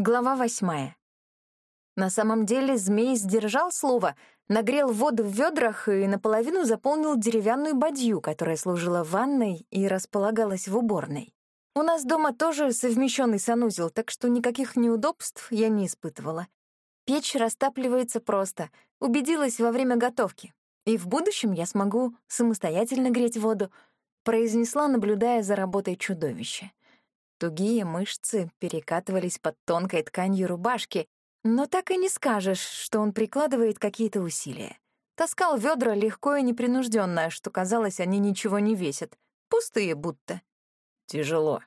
Глава восьмая. На самом деле змей сдержал слово, нагрел воду в ведрах и наполовину заполнил деревянную бадью, которая служила ванной и располагалась в уборной. У нас дома тоже совмещенный санузел, так что никаких неудобств я не испытывала. Печь растапливается просто, убедилась во время готовки. И в будущем я смогу самостоятельно греть воду, произнесла, наблюдая за работой чудовища. Тугие мышцы перекатывались под тонкой тканью рубашки, но так и не скажешь, что он прикладывает какие-то усилия. Таскал ведра легко и непринужденно, что казалось, они ничего не весят. Пустые будто. «Тяжело.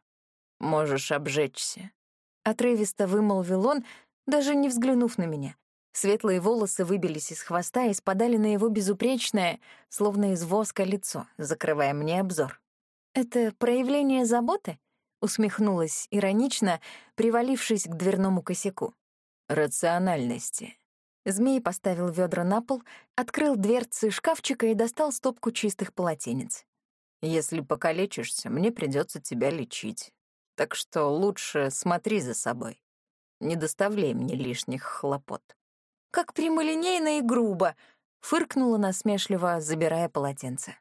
Можешь обжечься», — отрывисто вымолвил он, даже не взглянув на меня. Светлые волосы выбились из хвоста и спадали на его безупречное, словно из воска лицо, закрывая мне обзор. «Это проявление заботы?» Усмехнулась иронично, привалившись к дверному косяку. Рациональности. Змей поставил ведра на пол, открыл дверцы шкафчика и достал стопку чистых полотенец. Если покалечишься, мне придется тебя лечить. Так что лучше смотри за собой. Не доставляй мне лишних хлопот. Как прямолинейно и грубо, фыркнула насмешливо, забирая полотенце.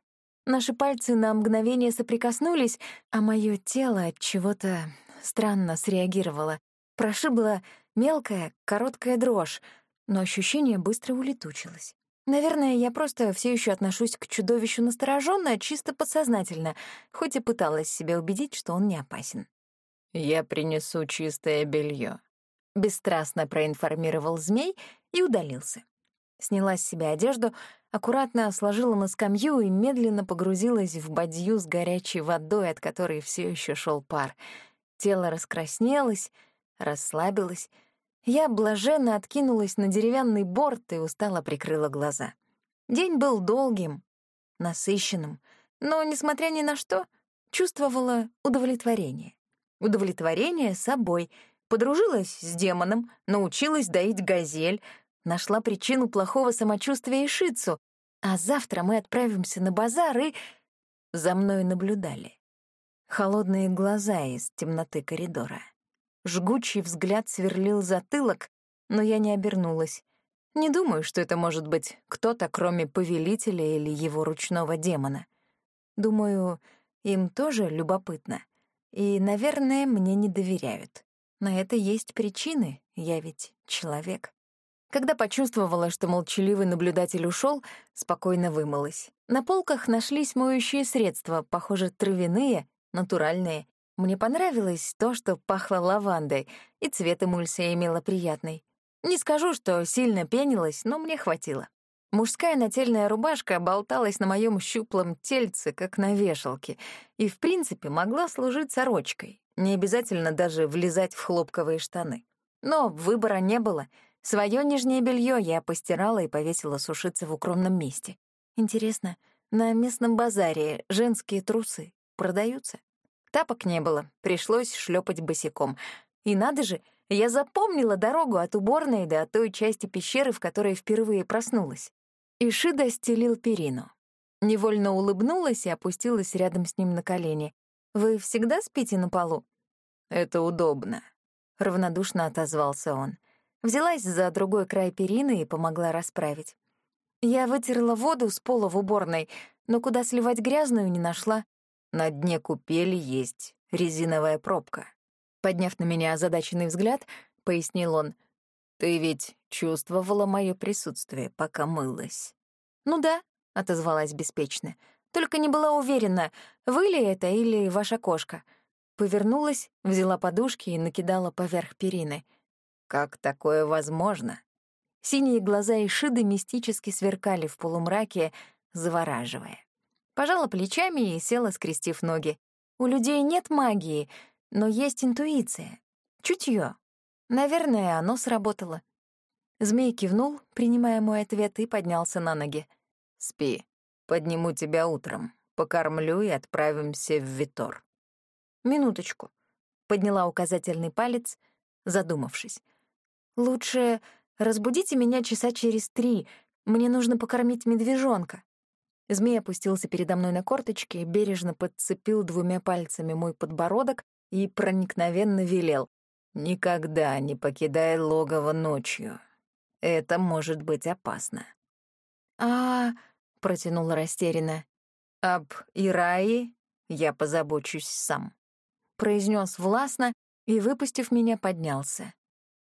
Наши пальцы на мгновение соприкоснулись, а мое тело от чего-то странно среагировало. Прошибла мелкая, короткая дрожь, но ощущение быстро улетучилось. Наверное, я просто все еще отношусь к чудовищу настороженно, чисто подсознательно, хоть и пыталась себя убедить, что он не опасен. «Я принесу чистое белье, бесстрастно проинформировал змей и удалился. Сняла с себя одежду, аккуратно сложила на скамью и медленно погрузилась в бадью с горячей водой, от которой все еще шел пар. Тело раскраснелось, расслабилось. Я блаженно откинулась на деревянный борт и устало прикрыла глаза. День был долгим, насыщенным, но, несмотря ни на что, чувствовала удовлетворение. Удовлетворение собой — Подружилась с демоном, научилась доить газель, Нашла причину плохого самочувствия Ишицу, а завтра мы отправимся на базар и... За мной наблюдали. Холодные глаза из темноты коридора. Жгучий взгляд сверлил затылок, но я не обернулась. Не думаю, что это может быть кто-то, кроме повелителя или его ручного демона. Думаю, им тоже любопытно. И, наверное, мне не доверяют. На это есть причины, я ведь человек. Когда почувствовала, что молчаливый наблюдатель ушел, спокойно вымылась. На полках нашлись моющие средства, похоже, травяные, натуральные. Мне понравилось то, что пахло лавандой, и цвет эмульсия имела приятный. Не скажу, что сильно пенилась, но мне хватило. Мужская нательная рубашка болталась на моем щуплом тельце, как на вешалке, и, в принципе, могла служить сорочкой. Не обязательно даже влезать в хлопковые штаны. Но выбора не было — Своё нижнее белье я постирала и повесила сушиться в укромном месте. Интересно, на местном базаре женские трусы продаются? Тапок не было, пришлось шлепать босиком. И надо же, я запомнила дорогу от уборной до той части пещеры, в которой впервые проснулась. Ишида стелил перину. Невольно улыбнулась и опустилась рядом с ним на колени. «Вы всегда спите на полу?» «Это удобно», — равнодушно отозвался он. Взялась за другой край перины и помогла расправить. Я вытерла воду с пола в уборной, но куда сливать грязную не нашла. На дне купели есть резиновая пробка. Подняв на меня озадаченный взгляд, пояснил он. «Ты ведь чувствовала мое присутствие, пока мылась?» «Ну да», — отозвалась беспечно. «Только не была уверена, вы ли это или ваша кошка». Повернулась, взяла подушки и накидала поверх перины — как такое возможно? Синие глаза Ишиды мистически сверкали в полумраке, завораживая. Пожала плечами и села, скрестив ноги. У людей нет магии, но есть интуиция, чутье. Наверное, оно сработало. Змей кивнул, принимая мой ответ, и поднялся на ноги. «Спи. Подниму тебя утром. Покормлю и отправимся в Витор». «Минуточку». Подняла указательный палец, задумавшись. Лучше разбудите меня часа через три. Мне нужно покормить медвежонка. Змей опустился передо мной на корточки, бережно подцепил двумя пальцами мой подбородок и проникновенно велел. Никогда не покидай логово ночью. Это может быть опасно. А, протянула растерянно. Об Ираи я позабочусь сам, произнес властно и, выпустив меня, поднялся.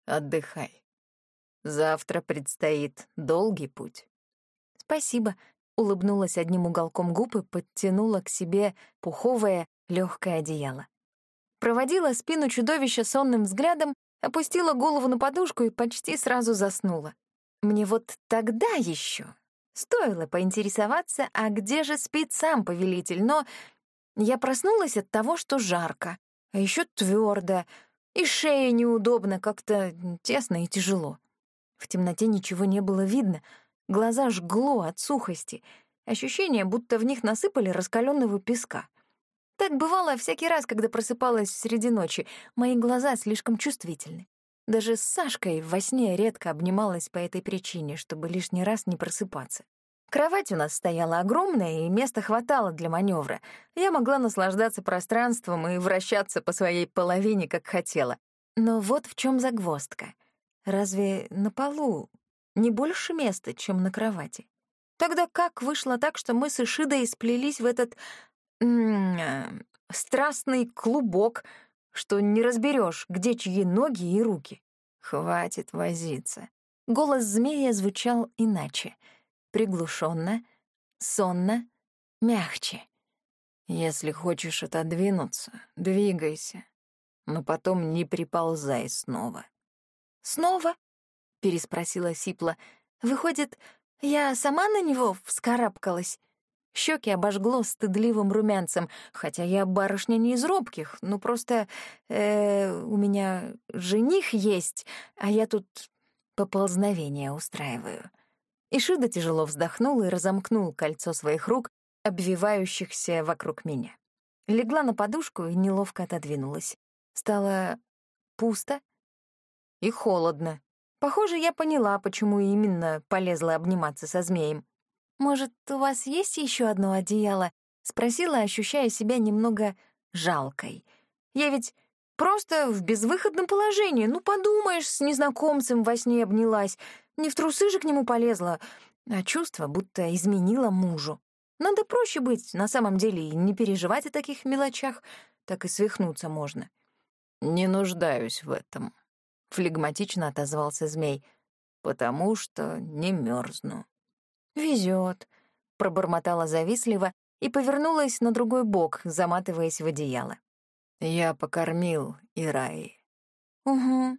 Отдыхай. Завтра предстоит долгий путь. Спасибо, улыбнулась одним уголком губ и подтянула к себе пуховое легкое одеяло. Проводила спину чудовища сонным взглядом, опустила голову на подушку и почти сразу заснула. Мне вот тогда еще стоило поинтересоваться, а где же спит сам повелитель, но я проснулась от того, что жарко, а еще твердо, и шея неудобно, как-то тесно и тяжело. В темноте ничего не было видно, глаза жгло от сухости, ощущение, будто в них насыпали раскаленного песка. Так бывало всякий раз, когда просыпалась среди ночи. Мои глаза слишком чувствительны. Даже с Сашкой во сне редко обнималась по этой причине, чтобы лишний раз не просыпаться. Кровать у нас стояла огромная, и места хватало для маневра. Я могла наслаждаться пространством и вращаться по своей половине, как хотела. Но вот в чем загвоздка — Разве на полу не больше места, чем на кровати? Тогда как вышло так, что мы с Ишидой сплелись в этот м страстный клубок, что не разберешь, где чьи ноги и руки? Хватит возиться. Голос змея звучал иначе, приглушенно, сонно, мягче. Если хочешь отодвинуться, двигайся, но потом не приползай снова. «Снова?» — переспросила Сипла. «Выходит, я сама на него вскарабкалась?» Щеки обожгло стыдливым румянцем, хотя я барышня не из робких, ну просто э, у меня жених есть, а я тут поползновение устраиваю. Ишида тяжело вздохнул и разомкнул кольцо своих рук, обвивающихся вокруг меня. Легла на подушку и неловко отодвинулась. Стало пусто, и холодно. Похоже, я поняла, почему именно полезла обниматься со змеем. «Может, у вас есть еще одно одеяло?» — спросила, ощущая себя немного жалкой. «Я ведь просто в безвыходном положении. Ну, подумаешь, с незнакомцем во сне обнялась. Не в трусы же к нему полезла, а чувство будто изменила мужу. Надо проще быть, на самом деле, и не переживать о таких мелочах, так и свихнуться можно». «Не нуждаюсь в этом», — флегматично отозвался змей, «потому что не мерзну». Везет, пробормотала завистливо и повернулась на другой бок, заматываясь в одеяло. «Я покормил Ираи». «Угу».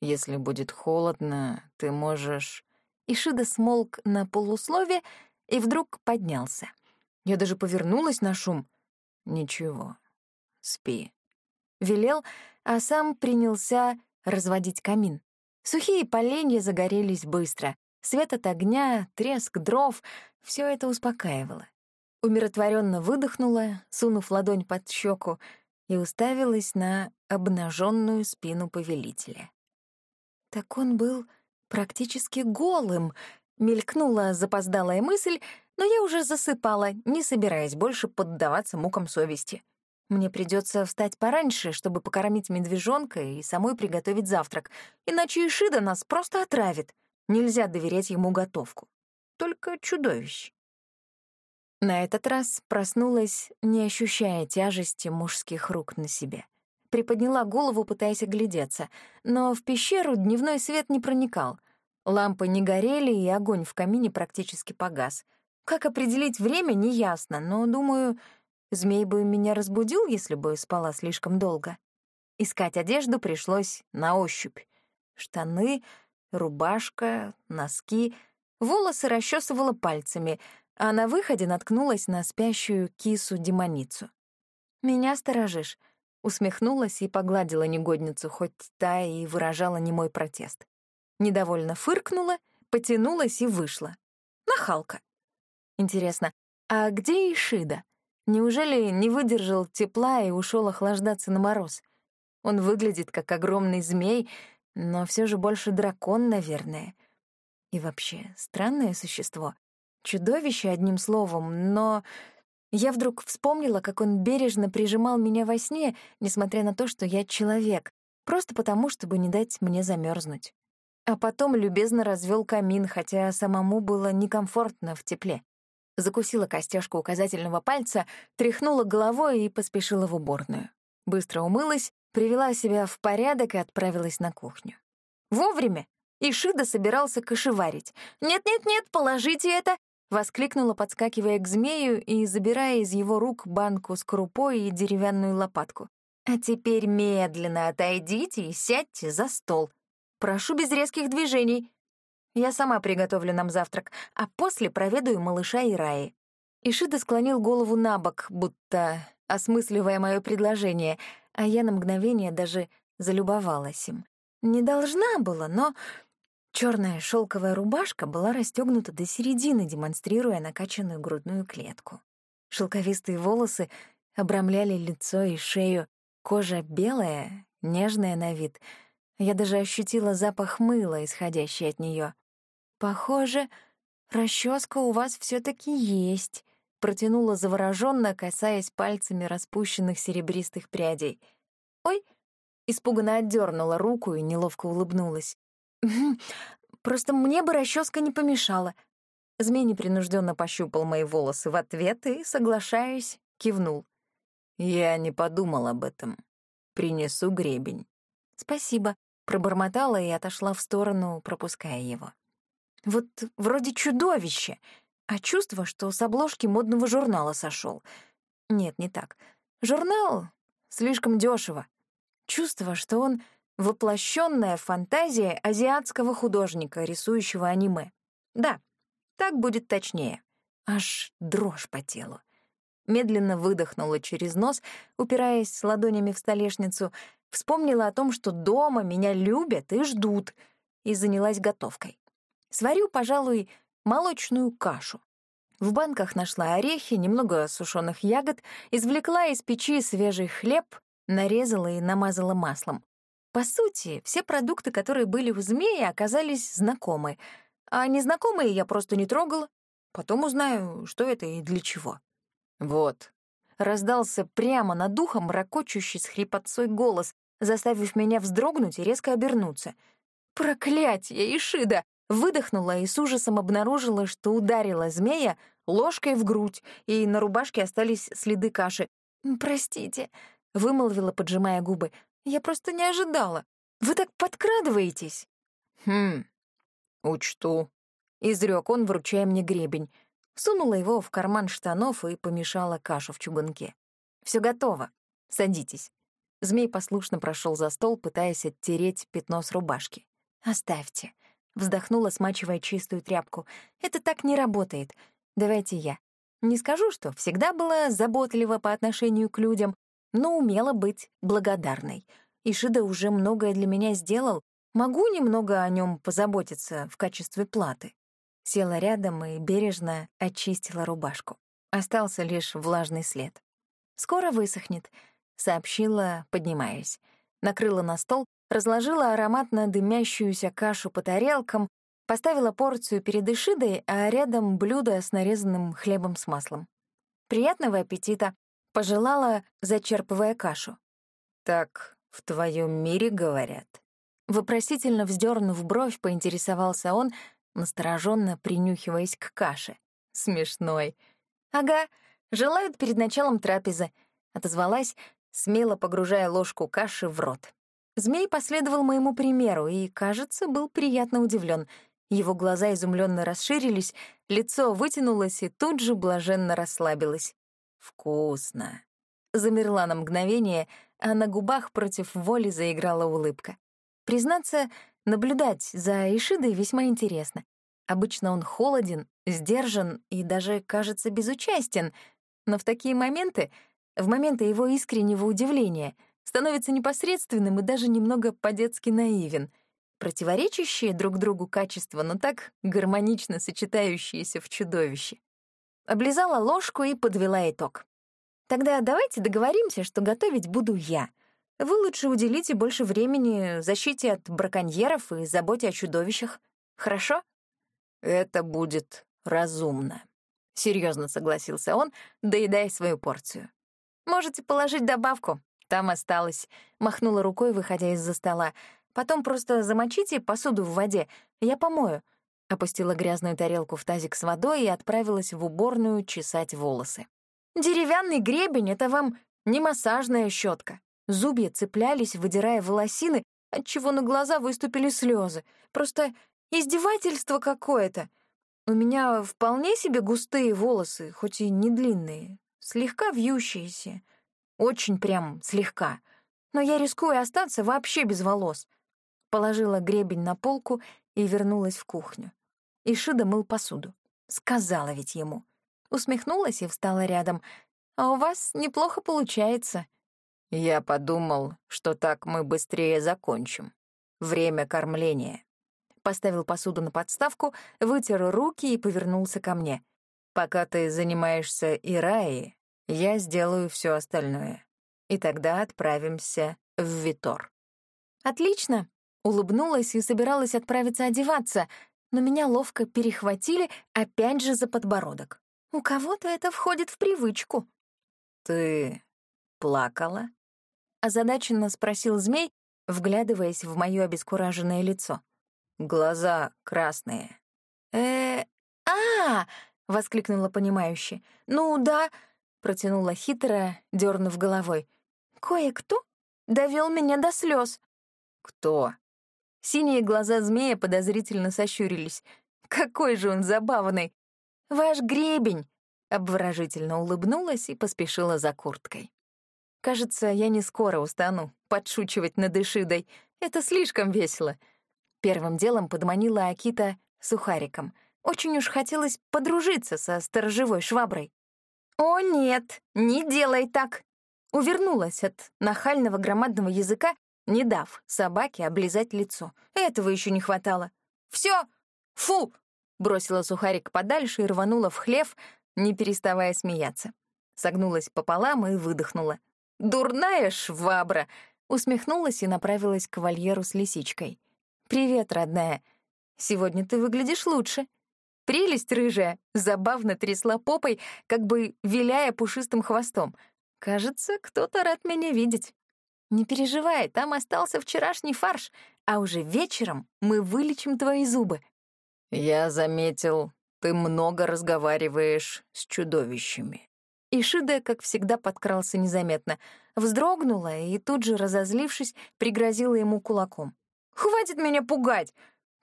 «Если будет холодно, ты можешь...» Ишида смолк на полуслове и вдруг поднялся. Я даже повернулась на шум. «Ничего, спи». Велел, а сам принялся разводить камин. Сухие поленья загорелись быстро. Свет от огня, треск дров — все это успокаивало. Умиротворенно выдохнула, сунув ладонь под щеку, и уставилась на обнаженную спину повелителя. Так он был практически голым, мелькнула запоздалая мысль, но я уже засыпала, не собираясь больше поддаваться мукам совести. Мне придется встать пораньше, чтобы покормить медвежонка и самой приготовить завтрак, иначе Ишида нас просто отравит. Нельзя доверять ему готовку. Только чудовищ. На этот раз проснулась, не ощущая тяжести мужских рук на себе. Приподняла голову, пытаясь оглядеться, но в пещеру дневной свет не проникал. Лампы не горели, и огонь в камине практически погас. Как определить время, неясно, но, думаю, Змей бы меня разбудил, если бы спала слишком долго. Искать одежду пришлось на ощупь. Штаны, рубашка, носки. Волосы расчесывала пальцами, а на выходе наткнулась на спящую кису-демоницу. «Меня сторожишь», — усмехнулась и погладила негодницу, хоть та и выражала немой протест. Недовольно фыркнула, потянулась и вышла. Нахалка. Интересно, а где Ишида? Неужели не выдержал тепла и ушел охлаждаться на мороз? Он выглядит как огромный змей, но все же больше дракон, наверное. И вообще, странное существо. Чудовище, одним словом, но... Я вдруг вспомнила, как он бережно прижимал меня во сне, несмотря на то, что я человек. просто потому, чтобы не дать мне замерзнуть. А потом любезно развел камин, хотя самому было некомфортно в тепле. Закусила костяшку указательного пальца, тряхнула головой и поспешила в уборную. Быстро умылась, привела себя в порядок и отправилась на кухню. Вовремя! Ишида собирался кошеварить. «Нет-нет-нет, положите это!» — воскликнула, подскакивая к змею и забирая из его рук банку с крупой и деревянную лопатку. «А теперь медленно отойдите и сядьте за стол. Прошу без резких движений. Я сама приготовлю нам завтрак, а после проведаю малыша и Раи». Ишида склонил голову на бок, будто осмысливая мое предложение, а я на мгновение даже залюбовалась им. Не должна была, но черная шелковая рубашка была расстегнута до середины, демонстрируя накачанную грудную клетку. Шелковистые волосы обрамляли лицо и шею, кожа белая, нежная на вид. Я даже ощутила запах мыла, исходящий от нее. Похоже, расческа у вас все таки есть, протянула завороженно, касаясь пальцами распущенных серебристых прядей. Ой, Испуганно отдернула руку и неловко улыбнулась. «Просто мне бы расческа не помешала». Змей непринужденно пощупал мои волосы в ответ и, соглашаясь, кивнул. «Я не подумал об этом. Принесу гребень». «Спасибо», — пробормотала и отошла в сторону, пропуская его. «Вот вроде чудовище, а чувство, что с обложки модного журнала сошел. Нет, не так. Журнал слишком дешево. Чувство, что он — воплощенная фантазия азиатского художника, рисующего аниме. Да, так будет точнее. Аж дрожь по телу. Медленно выдохнула через нос, упираясь ладонями в столешницу, вспомнила о том, что дома меня любят и ждут, и занялась готовкой. Сварю, пожалуй, молочную кашу. В банках нашла орехи, немного сушеных ягод, извлекла из печи свежий хлеб, нарезала и намазала маслом. По сути, все продукты, которые были у змеи, оказались знакомы, а незнакомые я просто не трогала. Потом узнаю, что это и для чего. Вот. Раздался прямо над духом ракочущий с хрипотцой голос, заставив меня вздрогнуть и резко обернуться. «Проклятье, Ишида!» Выдохнула и с ужасом обнаружила, что ударила змея ложкой в грудь, и на рубашке остались следы каши. «Простите», — вымолвила, поджимая губы. «Я просто не ожидала. Вы так подкрадываетесь». «Хм, учту», — изрёк он, вручая мне гребень. Сунула его в карман штанов и помешала кашу в чугунке. Все готово. Садитесь». Змей послушно прошел за стол, пытаясь оттереть пятно с рубашки. «Оставьте», — вздохнула, смачивая чистую тряпку. «Это так не работает. Давайте я. Не скажу, что всегда была заботлива по отношению к людям, но умела быть благодарной. Ишида уже многое для меня сделал, могу немного о нем позаботиться в качестве платы. Села рядом и бережно очистила рубашку. Остался лишь влажный след. «Скоро высохнет», — сообщила, поднимаясь. Накрыла на стол, разложила ароматно дымящуюся кашу по тарелкам, поставила порцию перед Ишидой, а рядом блюдо с нарезанным хлебом с маслом. «Приятного аппетита!» Пожелала, зачерпывая кашу. «Так в твоем мире говорят». Вопросительно вздернув бровь, поинтересовался он, настороженно принюхиваясь к каше. Смешной. «Ага, желают перед началом трапезы», — отозвалась, смело погружая ложку каши в рот. Змей последовал моему примеру и, кажется, был приятно удивлен. Его глаза изумленно расширились, лицо вытянулось и тут же блаженно расслабилось. «Вкусно!» Замерла на мгновение, а на губах против воли заиграла улыбка. Признаться, наблюдать за Ишидой весьма интересно. Обычно он холоден, сдержан и даже, кажется, безучастен, но в такие моменты, в моменты его искреннего удивления, становится непосредственным и даже немного по-детски наивен. Противоречащие друг другу качества, но так гармонично сочетающиеся в чудовище. Облизала ложку и подвела итог. Тогда давайте договоримся, что готовить буду я. Вы лучше уделите больше времени защите от браконьеров и заботе о чудовищах. Хорошо? Это будет разумно. Серьезно согласился он, доедая свою порцию. Можете положить добавку. Там осталось. Махнула рукой, выходя из-за стола. Потом просто замочите посуду в воде, я помою. Опустила грязную тарелку в тазик с водой и отправилась в уборную чесать волосы. Деревянный гребень — это вам не массажная щетка. Зубья цеплялись, выдирая волосины, отчего на глаза выступили слезы. Просто издевательство какое-то. У меня вполне себе густые волосы, хоть и не длинные, слегка вьющиеся. Очень прям слегка. Но я рискую остаться вообще без волос. Положила гребень на полку и вернулась в кухню. Ишида мыл посуду. Сказала ведь ему. Усмехнулась и встала рядом. «А у вас неплохо получается». Я подумал, что так мы быстрее закончим. Время кормления. Поставил посуду на подставку, вытер руки и повернулся ко мне. Пока ты занимаешься Ираи, я сделаю все остальное. И тогда отправимся в Витор. Отлично. Улыбнулась и собиралась отправиться одеваться, но меня ловко перехватили опять же за подбородок. У кого-то это входит в привычку. «Ты плакала?» — озадаченно спросил змей, вглядываясь в моё обескураженное лицо. «Глаза красные». «Э-э... А!» — воскликнула понимающе. «Ну да», — протянула хитро, дернув головой. «Кое-кто довел меня до слез. «Кто?» Синие глаза змея подозрительно сощурились. «Какой же он забавный! Ваш гребень!» Обворожительно улыбнулась и поспешила за курткой. «Кажется, я не скоро устану подшучивать над Ишидой. Это слишком весело». Первым делом подманила Акита сухариком. Очень уж хотелось подружиться со сторожевой шваброй. «О, нет, не делай так!» Увернулась от нахального громадного языка не дав собаке облизать лицо. Этого еще не хватало. Все, Фу!» Бросила сухарик подальше и рванула в хлев, не переставая смеяться. Согнулась пополам и выдохнула. «Дурная швабра!» Усмехнулась и направилась к вольеру с лисичкой. «Привет, родная. Сегодня ты выглядишь лучше». Прелесть рыжая забавно трясла попой, как бы виляя пушистым хвостом. Кажется, кто-то рад меня видеть. «Не переживай, там остался вчерашний фарш, а уже вечером мы вылечим твои зубы». «Я заметил, ты много разговариваешь с чудовищами». Ишида, как всегда, подкрался незаметно, вздрогнула и тут же, разозлившись, пригрозила ему кулаком. «Хватит меня пугать!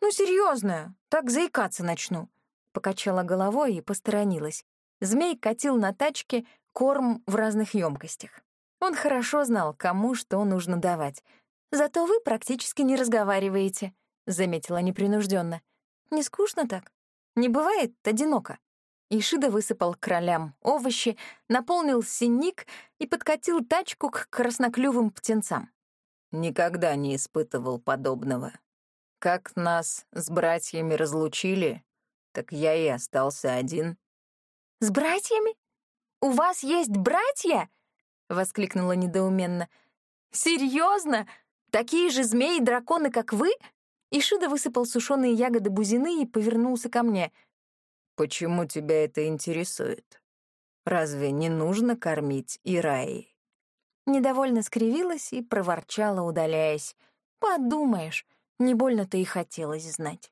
Ну, серьезно, так заикаться начну!» Покачала головой и посторонилась. Змей катил на тачке корм в разных емкостях. Он хорошо знал, кому что нужно давать. «Зато вы практически не разговариваете», — заметила непринужденно. «Не скучно так? Не бывает одиноко?» Ишида высыпал кролям овощи, наполнил синник и подкатил тачку к красноклювым птенцам. «Никогда не испытывал подобного. Как нас с братьями разлучили, так я и остался один». «С братьями? У вас есть братья?» — воскликнула недоуменно. «Серьезно? Такие же змеи-драконы, как вы?» Ишида высыпал сушеные ягоды бузины и повернулся ко мне. «Почему тебя это интересует? Разве не нужно кормить Ираи?» Недовольно скривилась и проворчала, удаляясь. «Подумаешь, не больно-то и хотелось знать».